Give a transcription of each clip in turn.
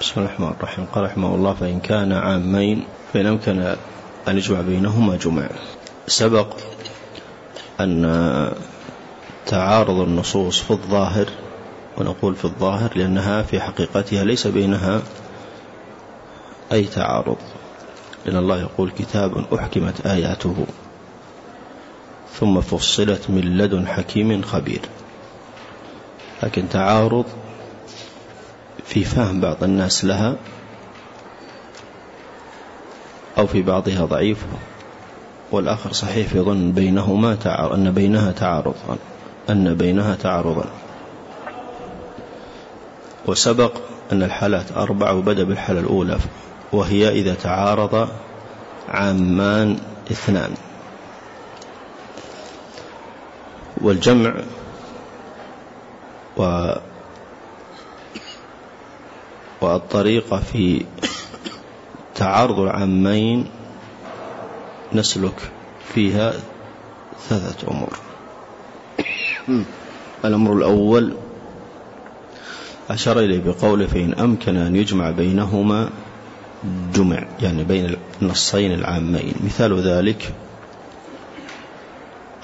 بسم الله الرحمن الرحيم. قال رحمه الله فإن كان عامين فإن أمكن أن يجمع بينهما جمع. سبق أن تعارض النصوص في الظاهر ونقول في الظاهر لأنها في حقيقتها ليس بينها أي تعارض. لأن الله يقول كتاب أحكمت آياته ثم فصلت من لدن حكيم خبير. لكن تعارض في فهم بعض الناس لها أو في بعضها ضعيف والآخر صحيح في ظن بينهما تعارض أن بينها تعارضا أن بينها تعارضا وسبق أن الحالات أربع وبدأ بالحالة الأولى وهي إذا تعارض عامان اثنان. والجمع و والطريقة في تعارض العامين نسلك فيها ثلاثة أمور. الأمر الأول أشار إليه بقوله فإن أمكن أن يجمع بينهما جمع يعني بين النصين العامين. مثال ذلك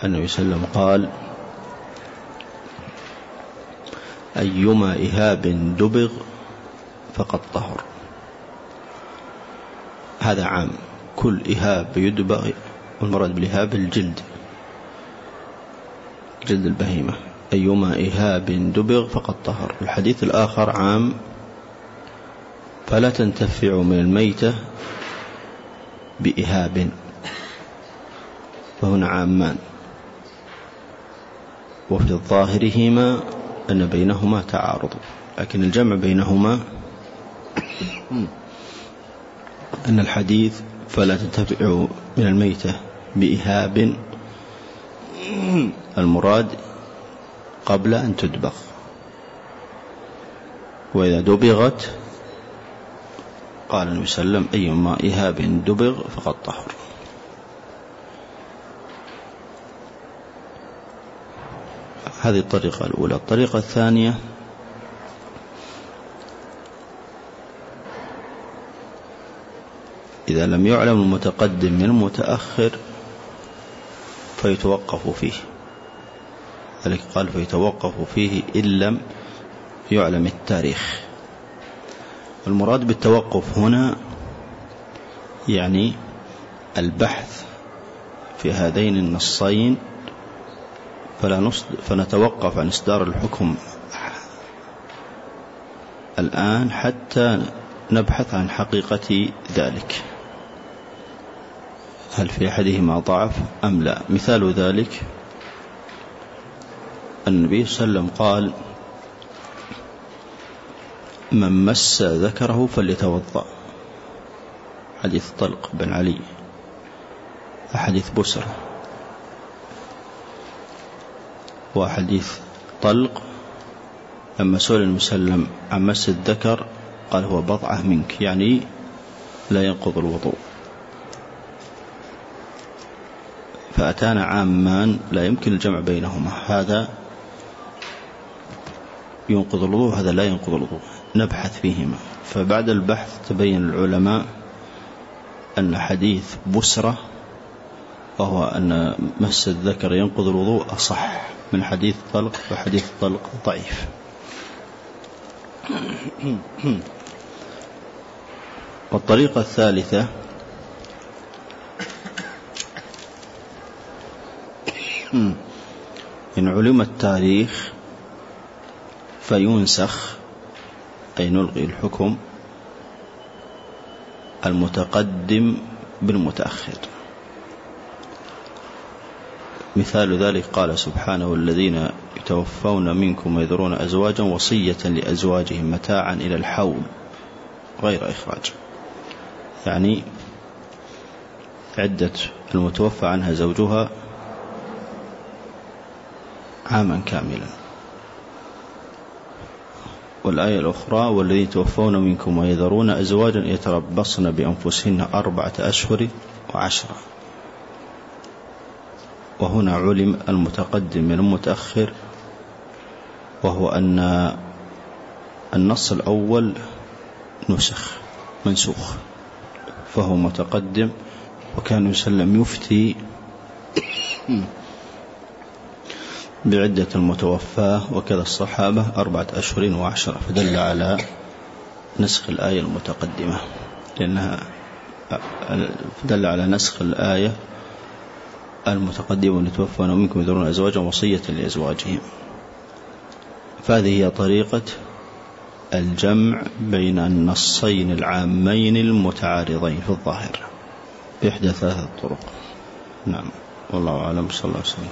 النبي صلى الله عليه وسلم قال أيما إهاب دبغ فقد طهر. هذا عام كل إهاب يدبغ والمراد بالإهاب الجلد. جلد البهيمة. أيما إهاب دبغ فقد طهر. الحديث الآخر عام فلا تنتفع من الميتة بإهاب. فهنا عامان. وفي ظاهرهما أن بينهما تعارض. لكن الجمع بينهما أن الحديث فلا تنتفع من الميتة بإهاب المراد قبل أن تدبغ وإذا دبغت قال النبي صلى الله عليه وسلم أيما إهاب دبغ فقد طهر. هذه الطريقة الأولى. الطريقة الثانية إذا لم يعلم المتقدم من المتأخر فيتوقف فيه. ذلك قال فيتوقف فيه إن لم يعلم التاريخ. المراد بالتوقف هنا يعني البحث في هذين النصين فلا فنتوقف عن إصدار الحكم الآن حتى نبحث عن حقيقة ذلك. هل في أحدهما ضعف أم لا؟ مثال ذلك النبي صلى الله عليه وسلم قال من مس ذكره فليتوضأ. حديث طلق بن علي. أحاديث بسرة وحديث طلق لما سئل المسلم عن مس الذكر قال هو بضعة منك يعني لا ينقض الوضوء. فأتانا عامان لا يمكن الجمع بينهما. هذا ينقض الوضوء هذا لا ينقض الوضوء. نبحث فيهما. فبعد البحث تبين العلماء أن حديث بسرة وهو أن مس الذكر ينقض الوضوء أصح من حديث طلق وحديث طلق ضعيف. والطريقة الثالثة إن علم التاريخ فينسخ أي نلغي الحكم المتقدم بالمتأخر. مثال ذلك قال سبحانه الذين يتوفون منكم ويذرون أزواجا وصية لأزواجهم متاعا إلى الحول غير إخراج. يعني عدة المتوفى عنها زوجها عاما كاملا. والآية الأخرى والذين توفون منكم ويذرون أزواجا يتربصن بأنفسهن أربعة أشهر وعشرة. وهنا علم المتقدم من المتأخر وهو أن النص الأول نسخ منسوخ فهو متقدم وكان يسلم يفتي بعدة المتوفاة وكذا الصحابة أربعة أشهر وعشرة. فدل على نسخ الآية المتقدمة لأنها دل على نسخ الآية المتقدمة يتوفون منكم يذرون أزواجا وصية لأزواجهم. فهذه هي طريقة الجمع بين النصين العامين المتعارضين في الظاهر بإحدى ثلاثة طرق. نعم والله أعلم. صلى الله عليه وسلم